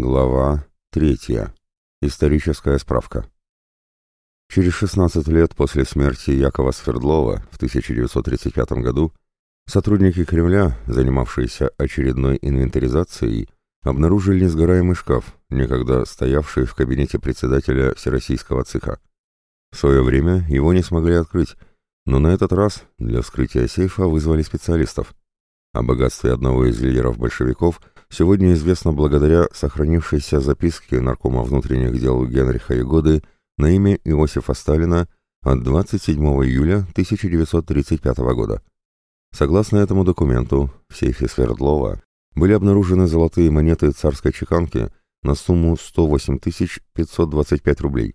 Глава третья. Историческая справка. Через 16 лет после смерти Якова Свердлова в 1935 году сотрудники Кремля, занимавшиеся очередной инвентаризацией, обнаружили несгораемый шкаф, некогда стоявший в кабинете председателя Всероссийского ЦК. В свое время его не смогли открыть, но на этот раз для вскрытия сейфа вызвали специалистов. О богатстве одного из лидеров большевиков сегодня известно благодаря сохранившейся записке наркома внутренних дел Генриха Егоды на имя Иосифа Сталина от 27 июля 1935 года. Согласно этому документу, в сейфе Свердлова были обнаружены золотые монеты царской чеканки на сумму 108 525 рублей,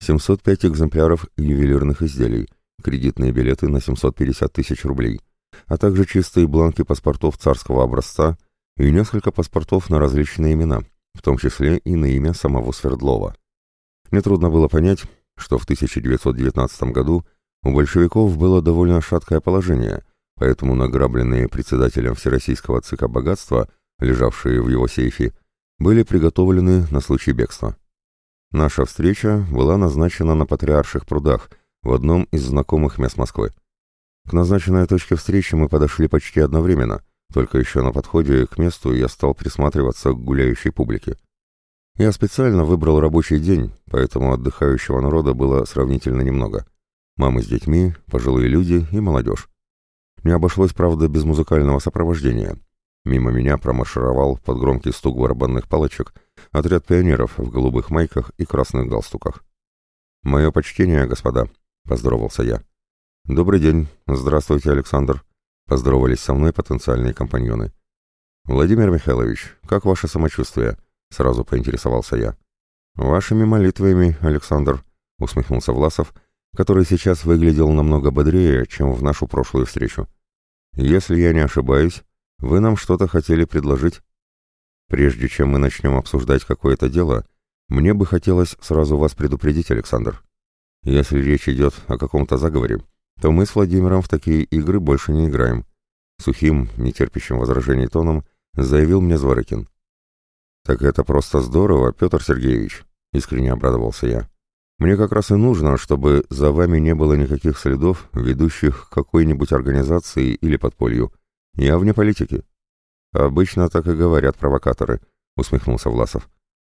705 экземпляров ювелирных изделий, кредитные билеты на 750 тысяч рублей, а также чистые бланки паспортов царского образца и несколько паспортов на различные имена, в том числе и на имя самого Свердлова. Нетрудно было понять, что в 1919 году у большевиков было довольно шаткое положение, поэтому награбленные председателем Всероссийского ЦК богатства, лежавшие в его сейфе, были приготовлены на случай бегства. Наша встреча была назначена на Патриарших прудах в одном из знакомых мест Москвы. К назначенной точке встречи мы подошли почти одновременно, только еще на подходе к месту я стал присматриваться к гуляющей публике. Я специально выбрал рабочий день, поэтому отдыхающего народа было сравнительно немного. Мамы с детьми, пожилые люди и молодежь. Не обошлось, правда, без музыкального сопровождения. Мимо меня промаршировал под громкий стук барабанных палочек отряд пионеров в голубых майках и красных галстуках. «Мое почтение, господа», — поздоровался я. «Добрый день. Здравствуйте, Александр», — поздоровались со мной потенциальные компаньоны. «Владимир Михайлович, как ваше самочувствие?» — сразу поинтересовался я. «Вашими молитвами, Александр», — усмехнулся Власов, который сейчас выглядел намного бодрее, чем в нашу прошлую встречу. «Если я не ошибаюсь, вы нам что-то хотели предложить?» «Прежде чем мы начнем обсуждать какое-то дело, мне бы хотелось сразу вас предупредить, Александр. Если речь идет о каком-то заговоре, то мы с Владимиром в такие игры больше не играем. Сухим, нетерпящим возражений тоном, заявил мне Зворыкин. «Так это просто здорово, Петр Сергеевич», — искренне обрадовался я. «Мне как раз и нужно, чтобы за вами не было никаких следов, ведущих к какой-нибудь организации или подполью. Я вне политики». «Обычно так и говорят провокаторы», — усмехнулся Власов.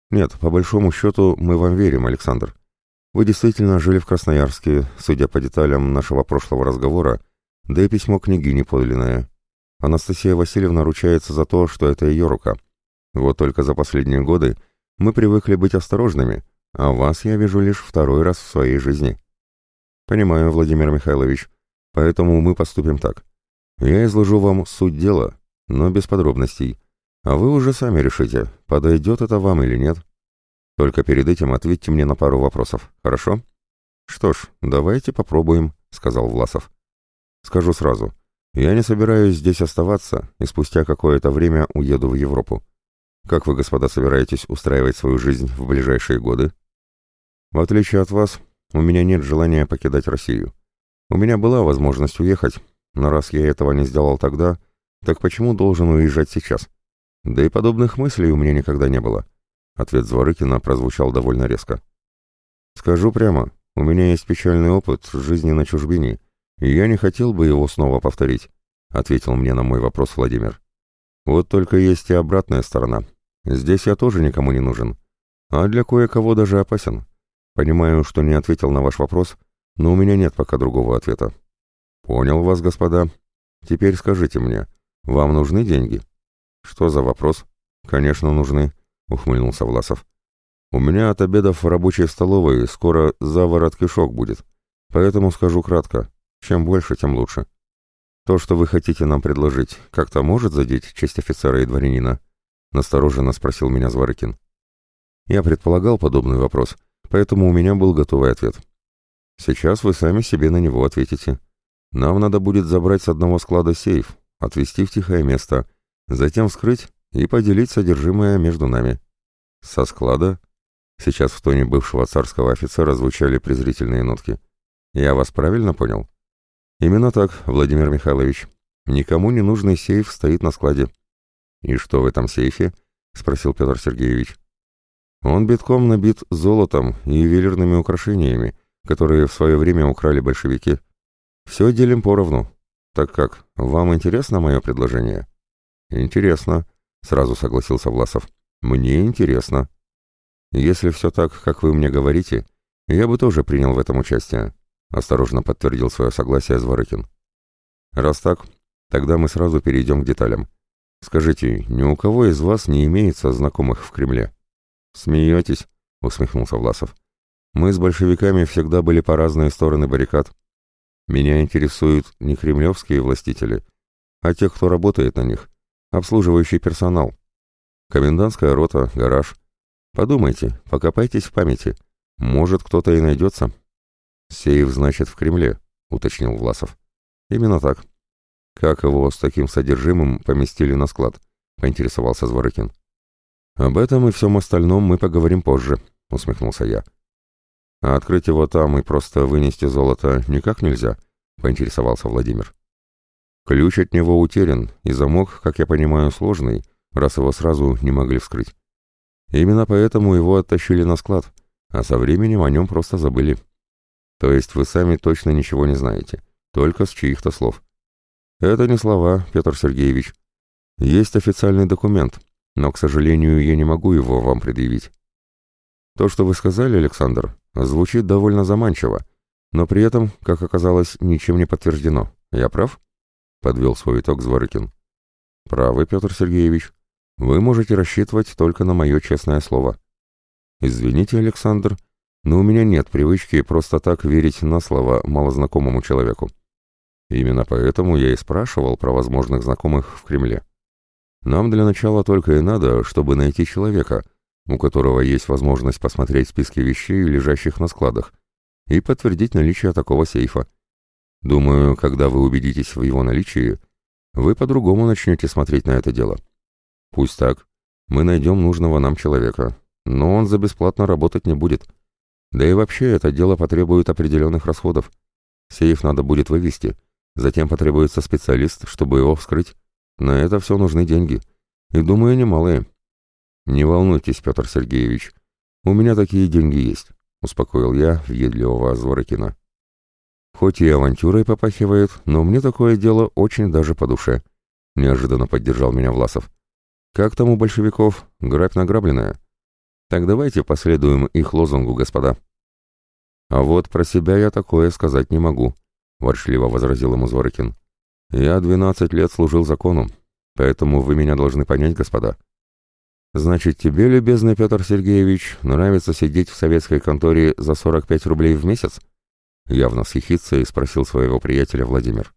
«Нет, по большому счету мы вам верим, Александр. Вы действительно жили в Красноярске, судя по деталям нашего прошлого разговора, да и письмо княгини подлинное. Анастасия Васильевна ручается за то, что это ее рука. Вот только за последние годы мы привыкли быть осторожными, а вас я вижу лишь второй раз в своей жизни. Понимаю, Владимир Михайлович, поэтому мы поступим так. Я изложу вам суть дела, но без подробностей, а вы уже сами решите, подойдет это вам или нет. Только перед этим ответьте мне на пару вопросов, хорошо? Что ж, давайте попробуем, сказал Власов. Скажу сразу, я не собираюсь здесь оставаться и спустя какое-то время уеду в Европу. Как вы, господа, собираетесь устраивать свою жизнь в ближайшие годы? В отличие от вас, у меня нет желания покидать Россию. У меня была возможность уехать, но раз я этого не сделал тогда, так почему должен уезжать сейчас? Да и подобных мыслей у меня никогда не было. Ответ Зворыкина прозвучал довольно резко. «Скажу прямо, у меня есть печальный опыт жизни на чужбине, и я не хотел бы его снова повторить», — ответил мне на мой вопрос Владимир. «Вот только есть и обратная сторона. Здесь я тоже никому не нужен, а для кое-кого даже опасен. Понимаю, что не ответил на ваш вопрос, но у меня нет пока другого ответа». «Понял вас, господа. Теперь скажите мне, вам нужны деньги?» «Что за вопрос?» «Конечно, нужны. — ухмыльнулся Власов. «У меня от обедов в рабочей столовой скоро заворот кишок будет, поэтому скажу кратко. Чем больше, тем лучше. То, что вы хотите нам предложить, как-то может задеть честь офицера и дворянина?» — настороженно спросил меня Зворыкин. Я предполагал подобный вопрос, поэтому у меня был готовый ответ. «Сейчас вы сами себе на него ответите. Нам надо будет забрать с одного склада сейф, отвезти в тихое место, затем вскрыть и поделить содержимое между нами. Со склада? Сейчас в тоне бывшего царского офицера звучали презрительные нотки. Я вас правильно понял? Именно так, Владимир Михайлович. Никому не нужный сейф стоит на складе. И что в этом сейфе? Спросил Петр Сергеевич. Он битком набит золотом и ювелирными украшениями, которые в свое время украли большевики. Все делим поровну. Так как, вам интересно мое предложение? Интересно, сразу согласился Власов. Мне интересно. Если все так, как вы мне говорите, я бы тоже принял в этом участие, осторожно подтвердил свое согласие Зворыкин. Раз так, тогда мы сразу перейдем к деталям. Скажите, ни у кого из вас не имеется знакомых в Кремле? Смеетесь? усмехнулся Власов. Мы с большевиками всегда были по разные стороны баррикад. Меня интересуют не кремлевские властители, а те, кто работает на них, обслуживающий персонал. Комендантская рота, гараж. Подумайте, покопайтесь в памяти. Может, кто-то и найдется. Сейф, значит, в Кремле, уточнил Власов. Именно так. Как его с таким содержимым поместили на склад? Поинтересовался Зворыкин. Об этом и всем остальном мы поговорим позже, усмехнулся я. А открыть его там и просто вынести золото никак нельзя, поинтересовался Владимир. Ключ от него утерян, и замок, как я понимаю, сложный, раз его сразу не могли вскрыть. Именно поэтому его оттащили на склад, а со временем о нем просто забыли. То есть вы сами точно ничего не знаете, только с чьих-то слов. Это не слова, Петр Сергеевич. Есть официальный документ, но, к сожалению, я не могу его вам предъявить. То, что вы сказали, Александр, звучит довольно заманчиво, но при этом, как оказалось, ничем не подтверждено. Я прав? Подвел свой итог Зворыкин. Правы, Петр Сергеевич. Вы можете рассчитывать только на мое честное слово. Извините, Александр, но у меня нет привычки просто так верить на слово малознакомому человеку. Именно поэтому я и спрашивал про возможных знакомых в Кремле. Нам для начала только и надо, чтобы найти человека, у которого есть возможность посмотреть списки вещей, лежащих на складах, и подтвердить наличие такого сейфа. Думаю, когда вы убедитесь в его наличии, вы по-другому начнете смотреть на это дело. Пусть так. Мы найдем нужного нам человека, но он за бесплатно работать не будет. Да и вообще это дело потребует определенных расходов. Сейф надо будет вывести — Затем потребуется специалист, чтобы его вскрыть. На это все нужны деньги. И, думаю, немалые. Не волнуйтесь, Петр Сергеевич. У меня такие деньги есть, успокоил я въедливого Зворыкина. Хоть и авантюрой попахивает, но мне такое дело очень даже по душе. Неожиданно поддержал меня Власов. Как там у большевиков? Грабь награбленная. Так давайте последуем их лозунгу, господа. А вот про себя я такое сказать не могу. — ворчливо возразил ему Зворыкин. «Я двенадцать лет служил закону, поэтому вы меня должны понять, господа. Значит, тебе, любезный Петр Сергеевич, нравится сидеть в советской конторе за сорок пять рублей в месяц?» Явно с хихицей спросил своего приятеля Владимир.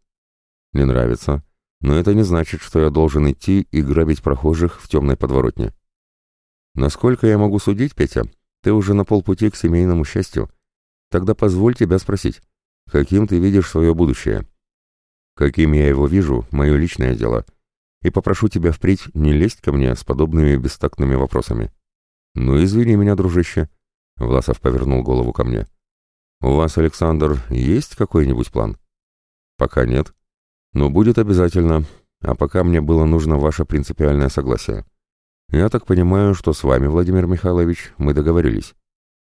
«Не нравится, но это не значит, что я должен идти и грабить прохожих в темной подворотне. Насколько я могу судить, Петя, ты уже на полпути к семейному счастью. Тогда позволь тебя спросить, Каким ты видишь свое будущее? Каким я его вижу, мое личное дело. И попрошу тебя впредь не лезть ко мне с подобными бестактными вопросами. Ну, извини меня, дружище. Власов повернул голову ко мне. У вас, Александр, есть какой-нибудь план? Пока нет. Но будет обязательно. А пока мне было нужно ваше принципиальное согласие. Я так понимаю, что с вами, Владимир Михайлович, мы договорились.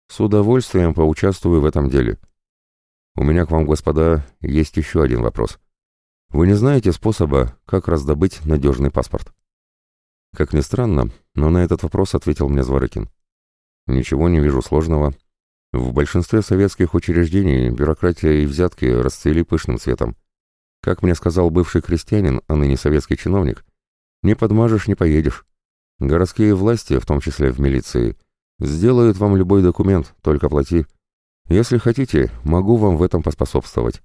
С удовольствием поучаствую в этом деле. У меня к вам, господа, есть еще один вопрос. Вы не знаете способа, как раздобыть надежный паспорт? Как ни странно, но на этот вопрос ответил мне Зворыкин. Ничего не вижу сложного. В большинстве советских учреждений бюрократия и взятки расцвели пышным цветом. Как мне сказал бывший крестьянин, а ныне советский чиновник, не подмажешь, не поедешь. Городские власти, в том числе в милиции, сделают вам любой документ, только плати. Если хотите, могу вам в этом поспособствовать.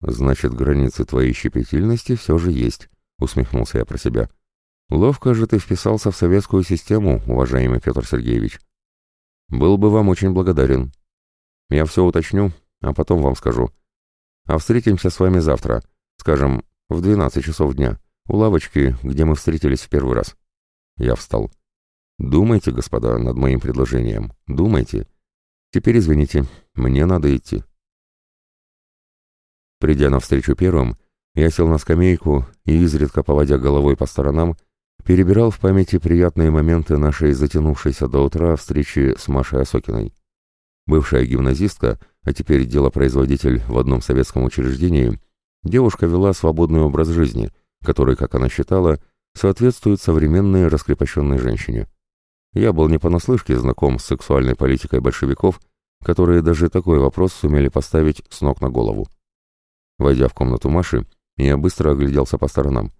Значит, границы твоей щепетильности все же есть, усмехнулся я про себя. Ловко же ты вписался в советскую систему, уважаемый Петр Сергеевич. Был бы вам очень благодарен. Я все уточню, а потом вам скажу. А встретимся с вами завтра, скажем, в 12 часов дня, у лавочки, где мы встретились в первый раз. Я встал. Думайте, господа, над моим предложением. Думайте. Теперь извините, мне надо идти. Придя навстречу первым, я сел на скамейку и, изредка поводя головой по сторонам, перебирал в памяти приятные моменты нашей затянувшейся до утра встречи с Машей Осокиной. Бывшая гимназистка, а теперь делопроизводитель в одном советском учреждении, девушка вела свободный образ жизни, который, как она считала, соответствует современной раскрепощенной женщине. Я был не понаслышке знаком с сексуальной политикой большевиков, которые даже такой вопрос сумели поставить с ног на голову. Войдя в комнату Маши, я быстро огляделся по сторонам.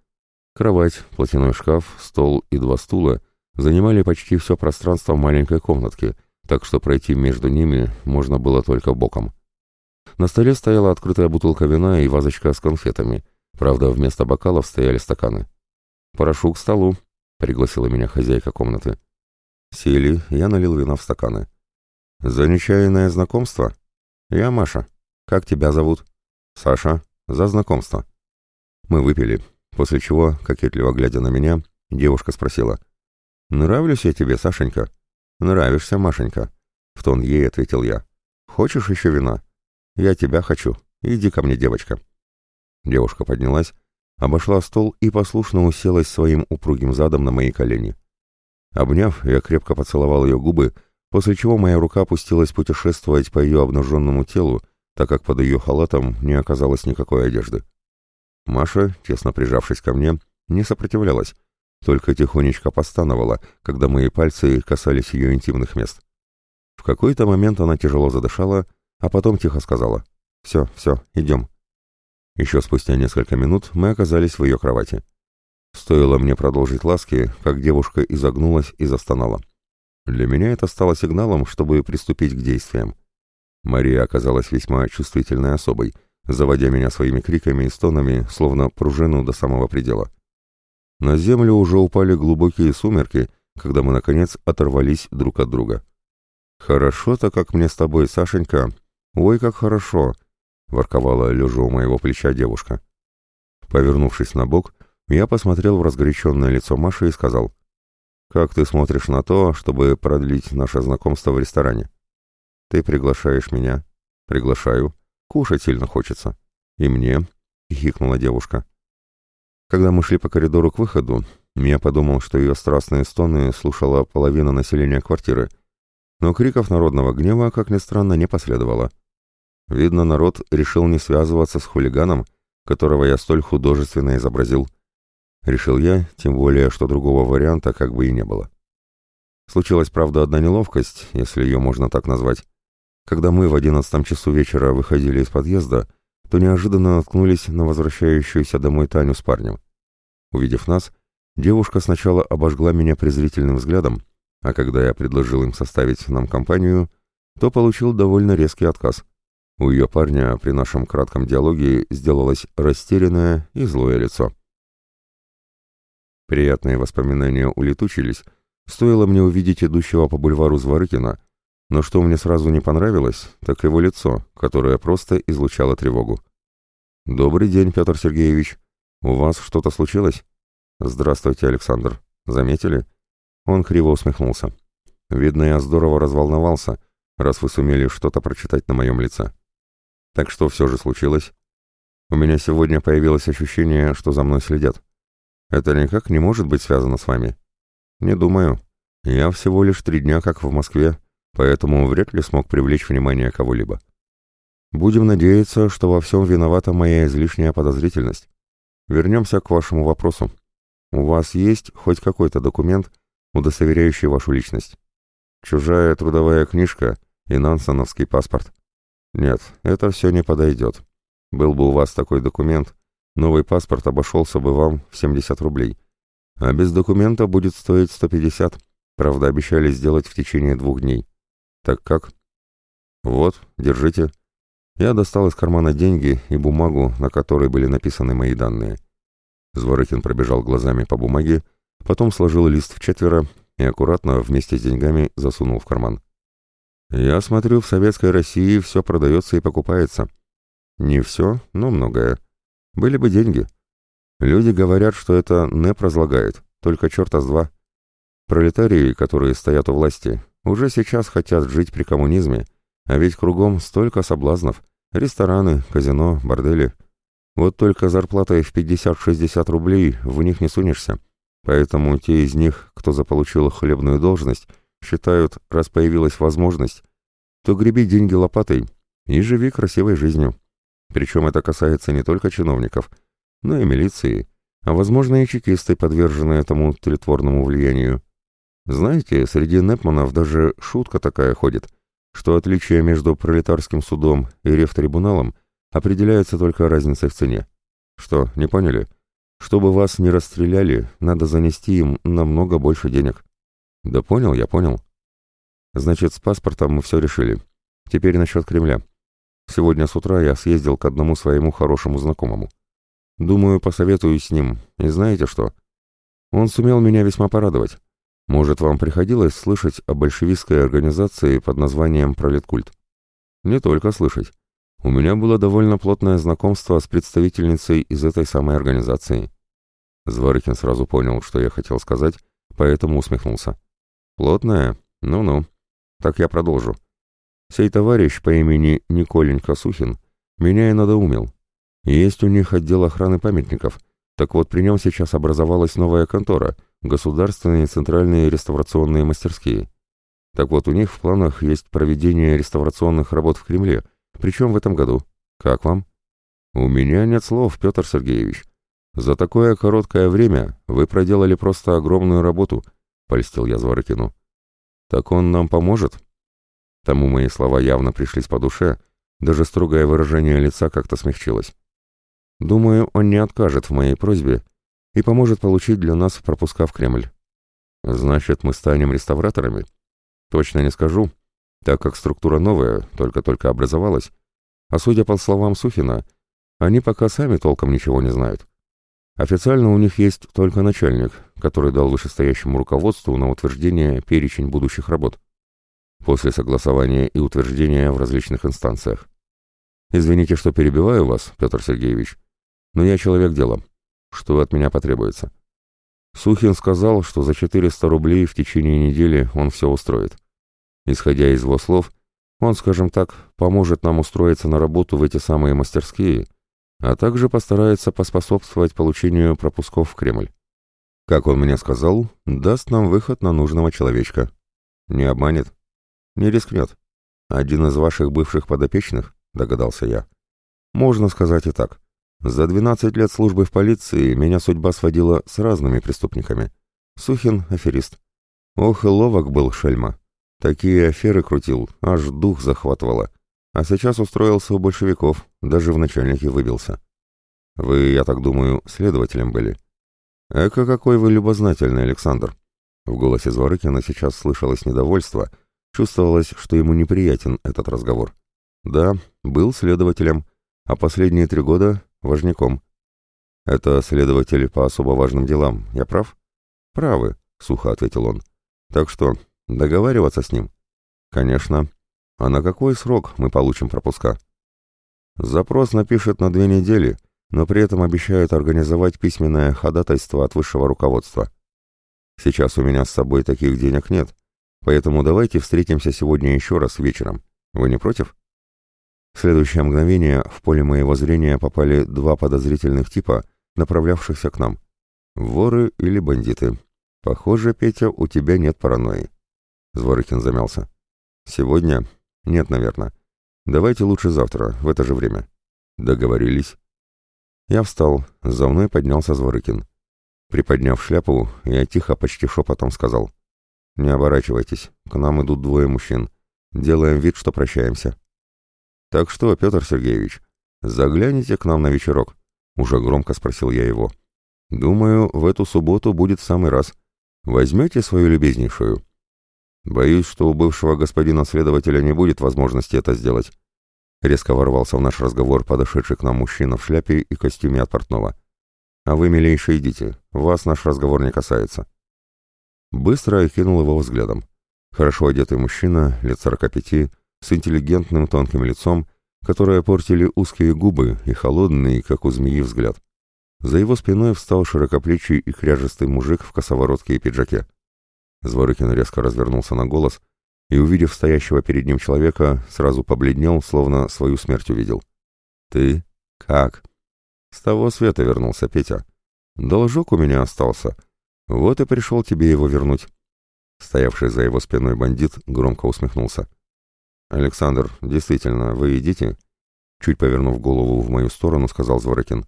Кровать, платяной шкаф, стол и два стула занимали почти все пространство маленькой комнатки, так что пройти между ними можно было только боком. На столе стояла открытая бутылка вина и вазочка с конфетами, правда, вместо бокалов стояли стаканы. «Прошу к столу», — пригласила меня хозяйка комнаты. Сели, я налил вина в стаканы. «За нечаянное знакомство?» «Я Маша. Как тебя зовут?» «Саша. За знакомство». Мы выпили, после чего, кокетливо глядя на меня, девушка спросила. «Нравлюсь я тебе, Сашенька?» «Нравишься, Машенька», — в тон ей ответил я. «Хочешь еще вина?» «Я тебя хочу. Иди ко мне, девочка». Девушка поднялась, обошла стол и послушно уселась своим упругим задом на мои колени. Обняв, я крепко поцеловал ее губы, после чего моя рука опустилась путешествовать по ее обнаженному телу, так как под ее халатом не оказалось никакой одежды. Маша, тесно прижавшись ко мне, не сопротивлялась, только тихонечко постановала, когда мои пальцы касались ее интимных мест. В какой-то момент она тяжело задышала, а потом тихо сказала «Все, все, идем». Еще спустя несколько минут мы оказались в ее кровати. Стоило мне продолжить ласки, как девушка изогнулась и застонала. Для меня это стало сигналом, чтобы приступить к действиям. Мария оказалась весьма чувствительной особой, заводя меня своими криками и стонами, словно пружину до самого предела. На землю уже упали глубокие сумерки, когда мы, наконец, оторвались друг от друга. «Хорошо-то, как мне с тобой, Сашенька! Ой, как хорошо!» — ворковала лежа у моего плеча девушка. Повернувшись на бок, я посмотрел в разгоряченное лицо Маши и сказал, «Как ты смотришь на то, чтобы продлить наше знакомство в ресторане?» «Ты приглашаешь меня?» «Приглашаю. Кушать сильно хочется». «И мне?» — хихикнула девушка. Когда мы шли по коридору к выходу, я подумал, что ее страстные стоны слушала половина населения квартиры, но криков народного гнева, как ни странно, не последовало. Видно, народ решил не связываться с хулиганом, которого я столь художественно изобразил. Решил я, тем более, что другого варианта как бы и не было. Случилась, правда, одна неловкость, если ее можно так назвать. Когда мы в одиннадцатом часу вечера выходили из подъезда, то неожиданно наткнулись на возвращающуюся домой Таню с парнем. Увидев нас, девушка сначала обожгла меня презрительным взглядом, а когда я предложил им составить нам компанию, то получил довольно резкий отказ. У ее парня при нашем кратком диалоге сделалось растерянное и злое лицо. Приятные воспоминания улетучились, стоило мне увидеть идущего по бульвару Зворыкина, но что мне сразу не понравилось, так его лицо, которое просто излучало тревогу. «Добрый день, Петр Сергеевич. У вас что-то случилось?» «Здравствуйте, Александр. Заметили?» Он криво усмехнулся. «Видно, я здорово разволновался, раз вы сумели что-то прочитать на моем лице. Так что все же случилось? У меня сегодня появилось ощущение, что за мной следят. Это никак не может быть связано с вами?» «Не думаю. Я всего лишь три дня как в Москве, поэтому вряд ли смог привлечь внимание кого-либо. Будем надеяться, что во всем виновата моя излишняя подозрительность. Вернемся к вашему вопросу. У вас есть хоть какой-то документ, удостоверяющий вашу личность? Чужая трудовая книжка и нансоновский паспорт? Нет, это все не подойдет. Был бы у вас такой документ, новый паспорт обошелся бы вам в 70 рублей. А без документа будет стоить 150. Правда, обещали сделать в течение двух дней. «Так как?» «Вот, держите». Я достал из кармана деньги и бумагу, на которой были написаны мои данные. Зворыкин пробежал глазами по бумаге, потом сложил лист в четверо и аккуратно вместе с деньгами засунул в карман. «Я смотрю, в Советской России все продается и покупается. Не все, но многое. Были бы деньги. Люди говорят, что это НЭП разлагает, только черта с два. Пролетарии, которые стоят у власти, уже сейчас хотят жить при коммунизме, а ведь кругом столько соблазнов. Рестораны, казино, бордели. Вот только зарплатой в 50-60 рублей в них не сунешься. Поэтому те из них, кто заполучил хлебную должность, считают, раз появилась возможность, то греби деньги лопатой и живи красивой жизнью. Причем это касается не только чиновников, но и милиции, а, возможно, и чекисты, подверженные этому тлетворному влиянию. Знаете, среди Непманов даже шутка такая ходит, что отличие между пролетарским судом и рефтрибуналом определяется только разницей в цене. Что, не поняли? Чтобы вас не расстреляли, надо занести им намного больше денег. Да понял, я понял. Значит, с паспортом мы все решили. Теперь насчет Кремля. Сегодня с утра я съездил к одному своему хорошему знакомому. Думаю, посоветуюсь с ним. И знаете что? Он сумел меня весьма порадовать. Может, вам приходилось слышать о большевистской организации под названием «Пролеткульт»? Не только слышать. У меня было довольно плотное знакомство с представительницей из этой самой организации. Зворыкин сразу понял, что я хотел сказать, поэтому усмехнулся. «Плотное? Ну-ну. Так я продолжу. Сей товарищ по имени Николенька Сухин меня и надоумил. Есть у них отдел охраны памятников. Так вот, при нем сейчас образовалась новая контора — государственные центральные реставрационные мастерские. Так вот, у них в планах есть проведение реставрационных работ в Кремле, причем в этом году. Как вам? У меня нет слов, Петр Сергеевич. За такое короткое время вы проделали просто огромную работу, польстил я Зворыкину. Так он нам поможет? Тому мои слова явно пришлись по душе, даже строгое выражение лица как-то смягчилось. Думаю, он не откажет в моей просьбе и поможет получить для нас пропуска в Кремль. Значит, мы станем реставраторами? Точно не скажу, так как структура новая, только-только образовалась, а судя по словам Сухина, они пока сами толком ничего не знают. Официально у них есть только начальник, который дал вышестоящему руководству на утверждение перечень будущих работ. После согласования и утверждения в различных инстанциях. Извините, что перебиваю вас, Петр Сергеевич, но я человек дела. Что от меня потребуется? Сухин сказал, что за 400 рублей в течение недели он все устроит. Исходя из его слов, он, скажем так, поможет нам устроиться на работу в эти самые мастерские, а также постарается поспособствовать получению пропусков в Кремль. Как он мне сказал, даст нам выход на нужного человечка. Не обманет? Не рискнет. Один из ваших бывших подопечных, догадался я. Можно сказать и так. За 12 лет службы в полиции меня судьба сводила с разными преступниками. Сухин — аферист. Ох, и ловок был шельма. Такие аферы крутил, аж дух захватывало. А сейчас устроился у большевиков, даже в начальнике выбился. Вы, я так думаю, следователем были. Эка какой вы любознательный, Александр. В голосе Зворыкина сейчас слышалось недовольство, чувствовалось, что ему неприятен этот разговор. Да, был следователем, а последние три года Важняком. Это следователь по особо важным делам, я прав? Правы, сухо ответил он. Так что, договариваться с ним? Конечно. А на какой срок мы получим пропуска? Запрос напишет на две недели, но при этом обещают организовать письменное ходатайство от высшего руководства. Сейчас у меня с собой таких денег нет, поэтому давайте встретимся сегодня еще раз вечером. Вы не против? В следующее мгновение в поле моего зрения попали два подозрительных типа, направлявшихся к нам. Воры или бандиты. Похоже, Петя, у тебя нет паранойи. Зворыкин замялся. Сегодня? Нет, наверное. Давайте лучше завтра, в это же время. Договорились. Я встал, за мной поднялся Зворыкин. Приподняв шляпу, я тихо, почти шепотом сказал. «Не оборачивайтесь, к нам идут двое мужчин. Делаем вид, что прощаемся». «Так что, Петр Сергеевич, загляните к нам на вечерок?» — уже громко спросил я его. «Думаю, в эту субботу будет в самый раз. Возьмете свою любезнейшую?» «Боюсь, что у бывшего господина следователя не будет возможности это сделать». Резко ворвался в наш разговор подошедший к нам мужчина в шляпе и костюме от портного. «А вы, милейшие, идите. Вас наш разговор не касается». Быстро окинул его взглядом. Хорошо одетый мужчина, лет сорока пяти, с интеллигентным тонким лицом, которое портили узкие губы и холодный, как у змеи, взгляд. За его спиной встал широкоплечий и кряжестый мужик в косоворотке и пиджаке. Зворыкин резко развернулся на голос и, увидев стоящего перед ним человека, сразу побледнел, словно свою смерть увидел. «Ты? Как?» «С того света вернулся Петя. Должок у меня остался. Вот и пришел тебе его вернуть». Стоявший за его спиной бандит громко усмехнулся. «Александр, действительно, вы идите?» Чуть повернув голову в мою сторону, сказал Зворыкин.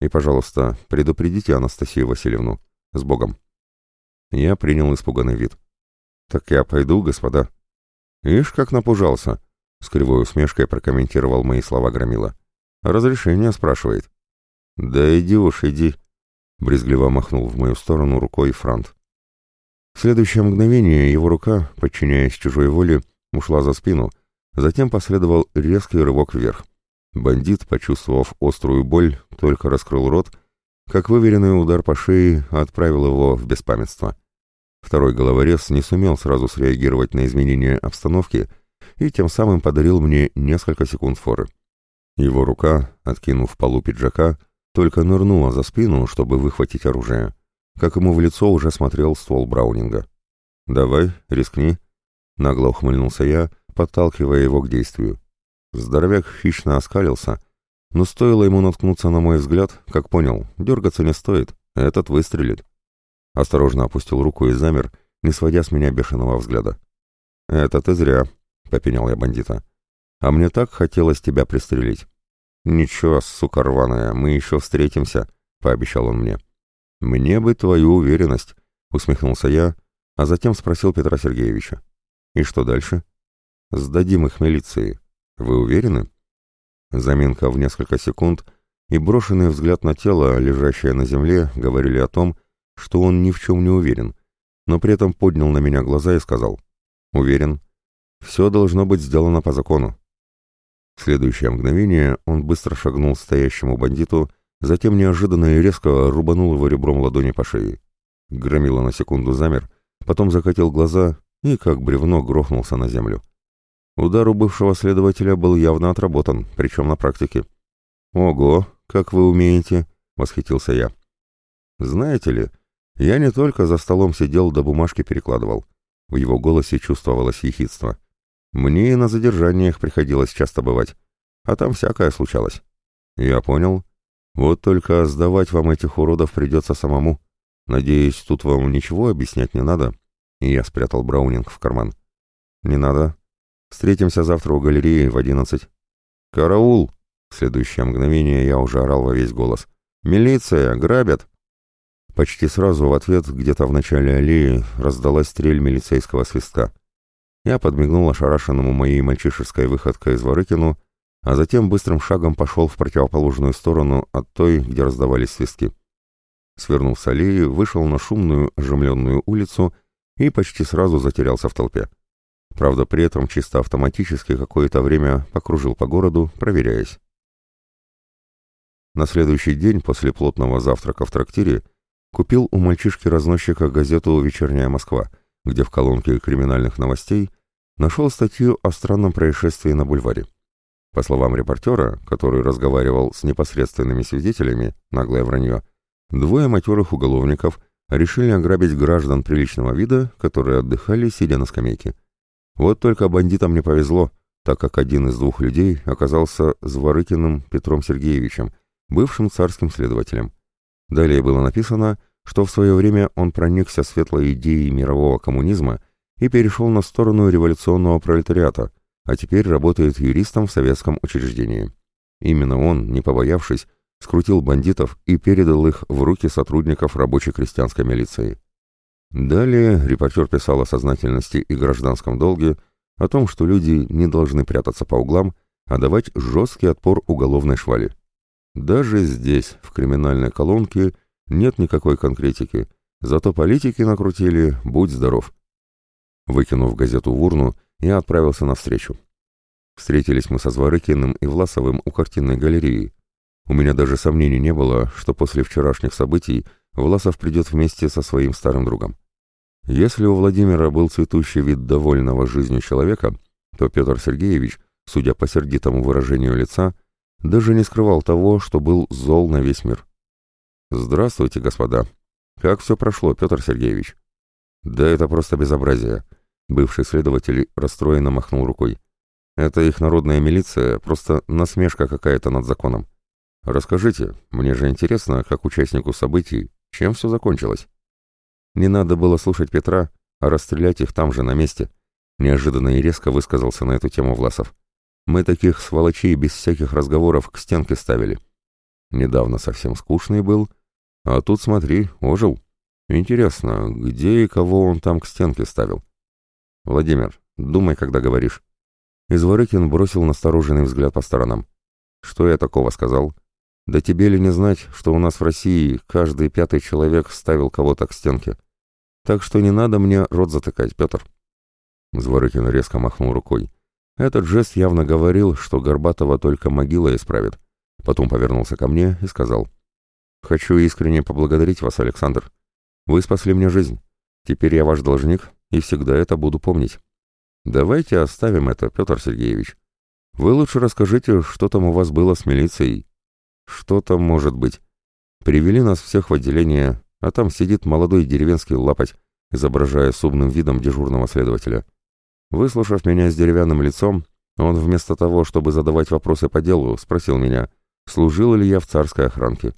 «И, пожалуйста, предупредите Анастасию Васильевну. С Богом!» Я принял испуганный вид. «Так я пойду, господа». «Ишь, как напужался!» С кривой усмешкой прокомментировал мои слова Громила. «Разрешение спрашивает». «Да иди уж, иди!» Брезгливо махнул в мою сторону рукой Франт. В следующее мгновение его рука, подчиняясь чужой воле, ушла за спину, затем последовал резкий рывок вверх. Бандит, почувствовав острую боль, только раскрыл рот, как выверенный удар по шее отправил его в беспамятство. Второй головорез не сумел сразу среагировать на изменения обстановки и тем самым подарил мне несколько секунд форы. Его рука, откинув полу пиджака, только нырнула за спину, чтобы выхватить оружие. Как ему в лицо уже смотрел ствол Браунинга. «Давай, рискни», — нагло ухмыльнулся я, подталкивая его к действию. Здоровяк хищно оскалился, но стоило ему наткнуться на мой взгляд, как понял, дергаться не стоит, этот выстрелит. Осторожно опустил руку и замер, не сводя с меня бешеного взгляда. «Это ты зря», — попенял я бандита. «А мне так хотелось тебя пристрелить». «Ничего, сука рваная, мы еще встретимся», — пообещал он мне. «Мне бы твою уверенность», — усмехнулся я, а затем спросил Петра Сергеевича. «И что дальше?» «Сдадим их милиции. Вы уверены? Заминка в несколько секунд и брошенный взгляд на тело, лежащее на земле, говорили о том, что он ни в чем не уверен, но при этом поднял на меня глаза и сказал «Уверен. Все должно быть сделано по закону». В следующее мгновение он быстро шагнул к стоящему бандиту, затем неожиданно и резко рубанул его ребром ладони по шее. Громила на секунду замер, потом закатил глаза и, как бревно, грохнулся на землю. Удар у бывшего следователя был явно отработан, причем на практике. «Ого, как вы умеете!» — восхитился я. «Знаете ли, я не только за столом сидел да бумажки перекладывал. В его голосе чувствовалось ехидство. Мне и на задержаниях приходилось часто бывать, а там всякое случалось. Я понял. Вот только сдавать вам этих уродов придется самому. Надеюсь, тут вам ничего объяснять не надо». И я спрятал Браунинг в карман. «Не надо», Встретимся завтра у галереи в одиннадцать. Караул! В следующее мгновение я уже орал во весь голос. Милиция! Грабят! Почти сразу в ответ где-то в начале аллеи раздалась стрель милицейского свистка. Я подмигнул ошарашенному моей мальчишеской выходкой из Ворыкину, а затем быстрым шагом пошел в противоположную сторону от той, где раздавались свистки. Свернув с аллеи, вышел на шумную, оживленную улицу и почти сразу затерялся в толпе. Правда, при этом чисто автоматически какое-то время покружил по городу, проверяясь. На следующий день после плотного завтрака в трактире купил у мальчишки-разносчика газету «Вечерняя Москва», где в колонке криминальных новостей нашел статью о странном происшествии на бульваре. По словам репортера, который разговаривал с непосредственными свидетелями, наглое вранье, двое матерых уголовников решили ограбить граждан приличного вида, которые отдыхали, сидя на скамейке. Вот только бандитам не повезло, так как один из двух людей оказался Зворыкиным Петром Сергеевичем, бывшим царским следователем. Далее было написано, что в свое время он проникся светлой идеей мирового коммунизма и перешел на сторону революционного пролетариата, а теперь работает юристом в советском учреждении. Именно он, не побоявшись, скрутил бандитов и передал их в руки сотрудников рабочей крестьянской милиции. Далее репортер писал о сознательности и гражданском долге, о том, что люди не должны прятаться по углам, а давать жесткий отпор уголовной швали. Даже здесь, в криминальной колонке, нет никакой конкретики, зато политики накрутили «Будь здоров». Выкинув газету в урну, я отправился навстречу. Встретились мы со Зворыкиным и Власовым у картинной галереи. У меня даже сомнений не было, что после вчерашних событий Власов придет вместе со своим старым другом. Если у Владимира был цветущий вид довольного жизнью человека, то Петр Сергеевич, судя по сердитому выражению лица, даже не скрывал того, что был зол на весь мир. «Здравствуйте, господа. Как все прошло, Петр Сергеевич?» «Да это просто безобразие», — бывший следователь расстроенно махнул рукой. «Это их народная милиция, просто насмешка какая-то над законом. Расскажите, мне же интересно, как участнику событий, чем все закончилось?» Не надо было слушать Петра, а расстрелять их там же, на месте. Неожиданно и резко высказался на эту тему Власов. Мы таких сволочей без всяких разговоров к стенке ставили. Недавно совсем скучный был, а тут, смотри, ожил. Интересно, где и кого он там к стенке ставил? Владимир, думай, когда говоришь. Изворыкин бросил настороженный взгляд по сторонам. Что я такого сказал? Да тебе ли не знать, что у нас в России каждый пятый человек ставил кого-то к стенке? Так что не надо мне рот затыкать, Петр. Зворыкин резко махнул рукой. Этот жест явно говорил, что Горбатова только могила исправит. Потом повернулся ко мне и сказал. «Хочу искренне поблагодарить вас, Александр. Вы спасли мне жизнь. Теперь я ваш должник и всегда это буду помнить. Давайте оставим это, Петр Сергеевич. Вы лучше расскажите, что там у вас было с милицией. Что там может быть? Привели нас всех в отделение, а там сидит молодой деревенский лапоть, изображая с умным видом дежурного следователя. Выслушав меня с деревянным лицом, он вместо того, чтобы задавать вопросы по делу, спросил меня, служил ли я в царской охранке.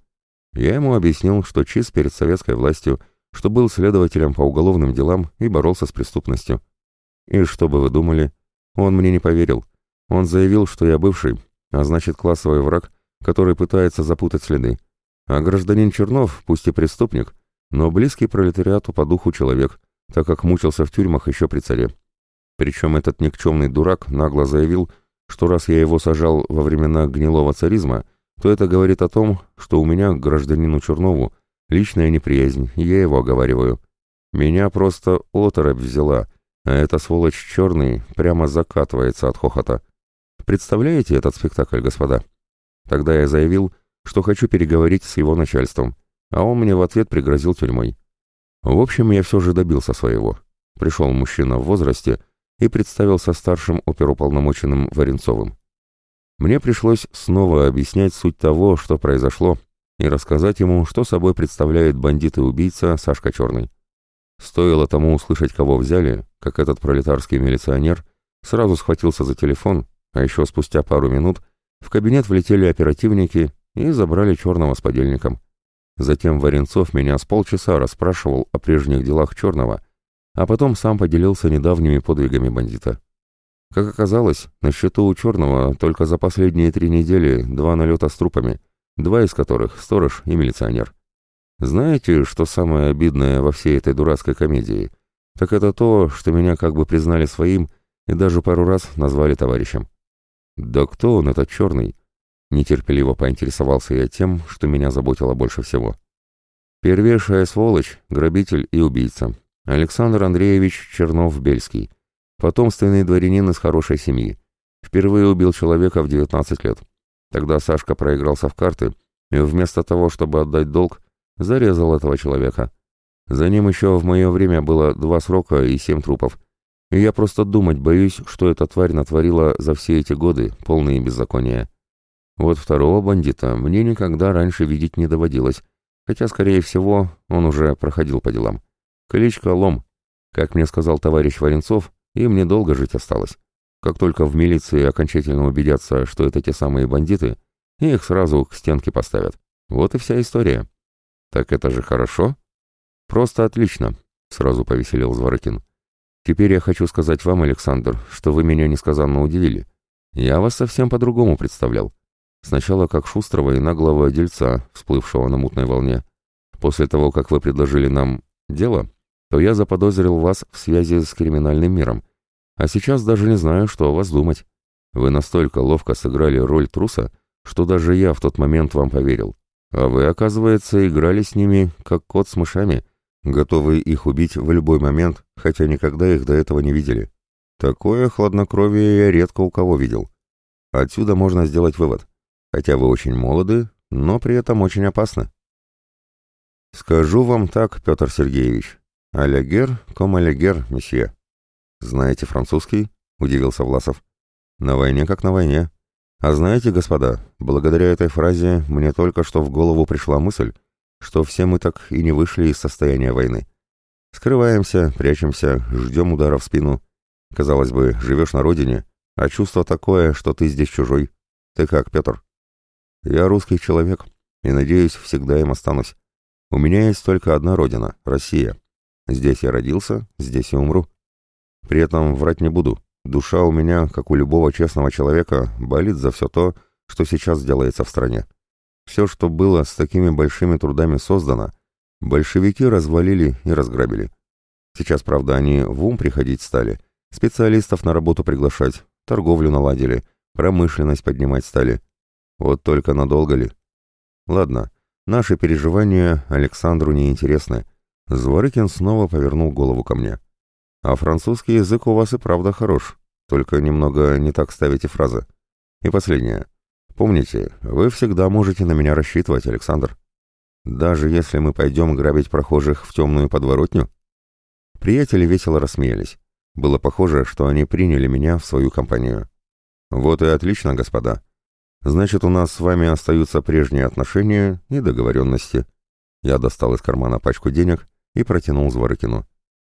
Я ему объяснил, что чист перед советской властью, что был следователем по уголовным делам и боролся с преступностью. И что бы вы думали? Он мне не поверил. Он заявил, что я бывший, а значит классовый враг, который пытается запутать следы. А гражданин Чернов, пусть и преступник, но близкий пролетариату по духу человек, так как мучился в тюрьмах еще при царе. Причем этот никчемный дурак нагло заявил, что раз я его сажал во времена гнилого царизма, то это говорит о том, что у меня к гражданину Чернову личная неприязнь, я его оговариваю. Меня просто оторопь взяла, а эта сволочь черный прямо закатывается от хохота. Представляете этот спектакль, господа? Тогда я заявил, что хочу переговорить с его начальством, а он мне в ответ пригрозил тюрьмой. В общем, я все же добился своего. Пришел мужчина в возрасте и представился старшим оперуполномоченным Варенцовым. Мне пришлось снова объяснять суть того, что произошло, и рассказать ему, что собой представляет бандит и убийца Сашка Черный. Стоило тому услышать, кого взяли, как этот пролетарский милиционер сразу схватился за телефон, а еще спустя пару минут в кабинет влетели оперативники и забрали черного с подельником. Затем Варенцов меня с полчаса расспрашивал о прежних делах черного, а потом сам поделился недавними подвигами бандита. Как оказалось, на счету у черного только за последние три недели два налета с трупами, два из которых — сторож и милиционер. Знаете, что самое обидное во всей этой дурацкой комедии? Так это то, что меня как бы признали своим и даже пару раз назвали товарищем. Да кто он, этот черный? Нетерпеливо поинтересовался я тем, что меня заботило больше всего. Первейшая сволочь, грабитель и убийца. Александр Андреевич Чернов-Бельский. Потомственный дворянин из хорошей семьи. Впервые убил человека в 19 лет. Тогда Сашка проигрался в карты, и вместо того, чтобы отдать долг, Зарезал этого человека. За ним еще в мое время было два срока и семь трупов. И я просто думать боюсь, что эта тварь натворила за все эти годы, полные беззакония. Вот второго бандита мне никогда раньше видеть не доводилось, хотя, скорее всего, он уже проходил по делам. Кличка Лом. Как мне сказал товарищ Варенцов, им недолго жить осталось. Как только в милиции окончательно убедятся, что это те самые бандиты, их сразу к стенке поставят. Вот и вся история. «Так это же хорошо?» «Просто отлично», — сразу повеселил Зворотин. «Теперь я хочу сказать вам, Александр, что вы меня несказанно удивили. Я вас совсем по-другому представлял. Сначала как шустрого и наглого дельца, всплывшего на мутной волне. После того, как вы предложили нам дело, то я заподозрил вас в связи с криминальным миром. А сейчас даже не знаю, что о вас думать. Вы настолько ловко сыграли роль труса, что даже я в тот момент вам поверил. А вы, оказывается, играли с ними, как кот с мышами, готовые их убить в любой момент, хотя никогда их до этого не видели. Такое хладнокровие я редко у кого видел. Отсюда можно сделать вывод. Хотя вы очень молоды, но при этом очень опасны. Скажу вам так, Петр Сергеевич. Алягер, ком алягер, месье. Знаете французский? Удивился Власов. На войне как на войне. А знаете, господа, благодаря этой фразе мне только что в голову пришла мысль, что все мы так и не вышли из состояния войны. Скрываемся, прячемся, ждем удара в спину. Казалось бы, живешь на родине, а чувство такое, что ты здесь чужой. Ты как, Петр? Я русский человек, и, надеюсь, всегда им останусь. У меня есть только одна родина — Россия. Здесь я родился, здесь и умру. При этом врать не буду. Душа у меня, как у любого честного человека, болит за все то, что сейчас делается в стране. Все, что было с такими большими трудами создано, большевики развалили и разграбили. Сейчас, правда, они в ум приходить стали, специалистов на работу приглашать, торговлю наладили, промышленность поднимать стали. Вот только надолго ли? Ладно, наши переживания Александру не интересны. Зворыкин снова повернул голову ко мне. А французский язык у вас и правда хорош, только немного не так ставите фразы. И последнее. Помните, вы всегда можете на меня рассчитывать, Александр. Даже если мы пойдем грабить прохожих в темную подворотню? Приятели весело рассмеялись. Было похоже, что они приняли меня в свою компанию. Вот и отлично, господа. Значит, у нас с вами остаются прежние отношения и договоренности. Я достал из кармана пачку денег и протянул Зворыкину.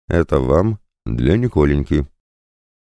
Это вам для Николеньки.